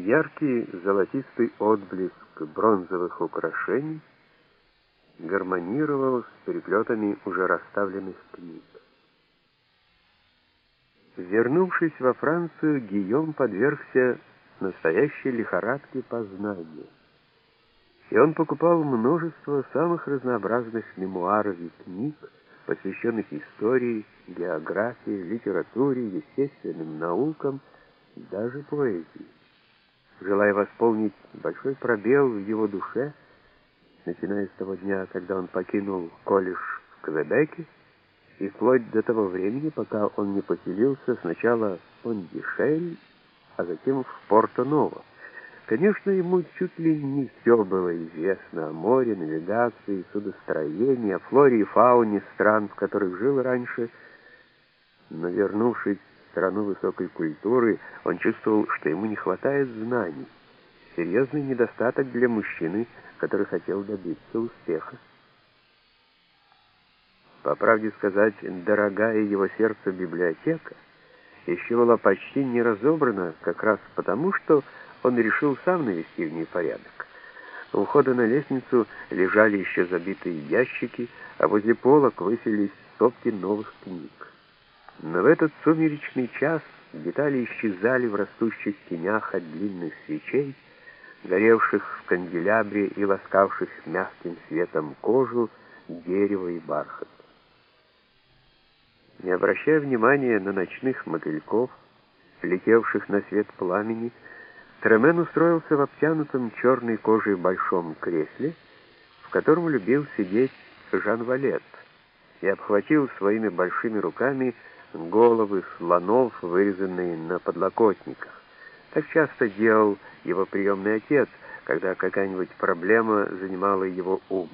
Неяркий золотистый отблеск бронзовых украшений гармонировал с переплетами уже расставленных книг. Вернувшись во Францию, Гийом подвергся настоящей лихорадке познания. И он покупал множество самых разнообразных мемуаров и книг, посвященных истории, географии, литературе, естественным наукам, даже поэзии. Желая восполнить большой пробел в его душе, начиная с того дня, когда он покинул колледж в Квебеке, и вплоть до того времени, пока он не поселился сначала в Пондишель, а затем в Порто-Ново. Конечно, ему чуть ли не все было известно о море, навигации, судостроении, о флоре и фауне стран, в которых жил раньше, но, вернувшись страну высокой культуры, он чувствовал, что ему не хватает знаний. Серьезный недостаток для мужчины, который хотел добиться успеха. По правде сказать, дорогая его сердцу библиотека еще была почти не разобрана, как раз потому, что он решил сам навести в ней порядок. У входа на лестницу лежали еще забитые ящики, а возле полок высились стопки новых книг. Но в этот сумеречный час детали исчезали в растущих тенях от длинных свечей, горевших в канделябре и ласкавших мягким светом кожу, дерево и бархат. Не обращая внимания на ночных мотыльков, летевших на свет пламени, Тремен устроился в обтянутом черной кожей большом кресле, в котором любил сидеть Жан Валет, и обхватил своими большими руками головы слонов, вырезанные на подлокотниках. Так часто делал его приемный отец, когда какая-нибудь проблема занимала его ум.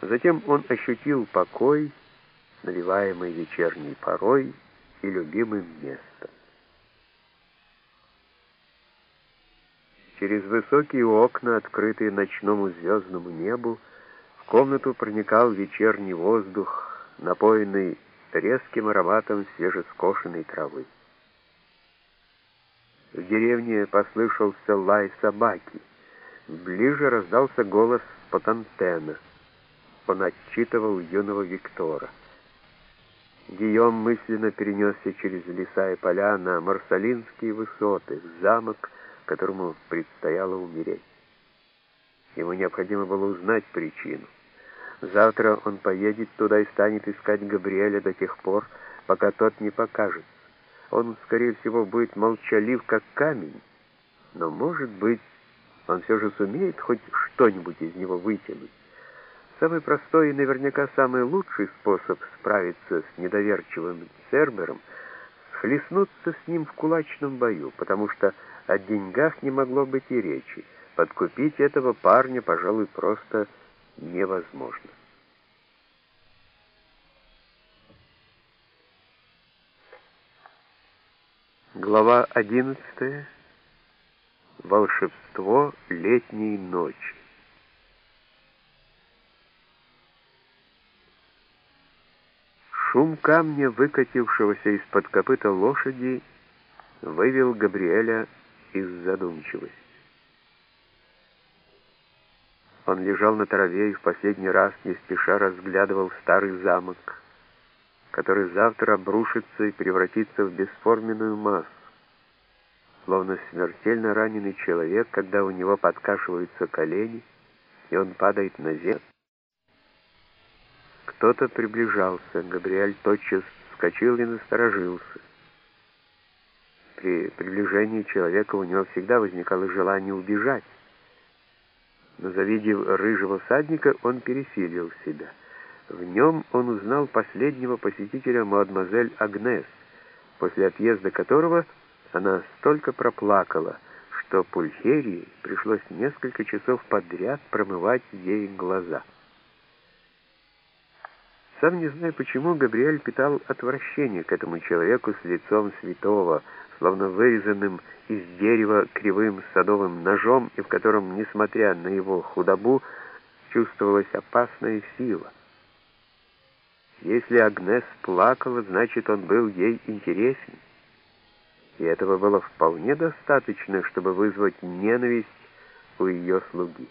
Затем он ощутил покой, навеваемый вечерней порой и любимым местом. Через высокие окна, открытые ночному звездному небу, в комнату проникал вечерний воздух, напоенный резким ароматом свежескошенной травы. В деревне послышался лай собаки. Ближе раздался голос Потантена. Он отчитывал юного Виктора. Гийом мысленно перенесся через леса и поля на Марсалинские высоты, в замок, которому предстояло умереть. Ему необходимо было узнать причину. Завтра он поедет туда и станет искать Габриэля до тех пор, пока тот не покажется. Он, скорее всего, будет молчалив, как камень, но, может быть, он все же сумеет хоть что-нибудь из него вытянуть. Самый простой и наверняка самый лучший способ справиться с недоверчивым Цербером — схлестнуться с ним в кулачном бою, потому что о деньгах не могло быть и речи. Подкупить этого парня, пожалуй, просто невозможно. Глава одиннадцатая. Волшебство летней ночи. Шум камня, выкатившегося из-под копыта лошади, вывел Габриэля из задумчивости. Он лежал на траве и в последний раз не спеша разглядывал старый замок, который завтра обрушится и превратится в бесформенную массу, словно смертельно раненый человек, когда у него подкашиваются колени, и он падает на землю. Кто-то приближался. Габриэль тотчас вскочил и насторожился. При приближении человека у него всегда возникало желание убежать. Но завидев рыжего всадника, он пересилил себя. В нем он узнал последнего посетителя мадемуазель Агнес, после отъезда которого она столько проплакала, что Пульхерии пришлось несколько часов подряд промывать ей глаза. Сам не зная почему, Габриэль питал отвращение к этому человеку с лицом святого, словно вырезанным из дерева кривым садовым ножом, и в котором, несмотря на его худобу, чувствовалась опасная сила. Если Агнес плакала, значит, он был ей интересен. и этого было вполне достаточно, чтобы вызвать ненависть у ее слуги.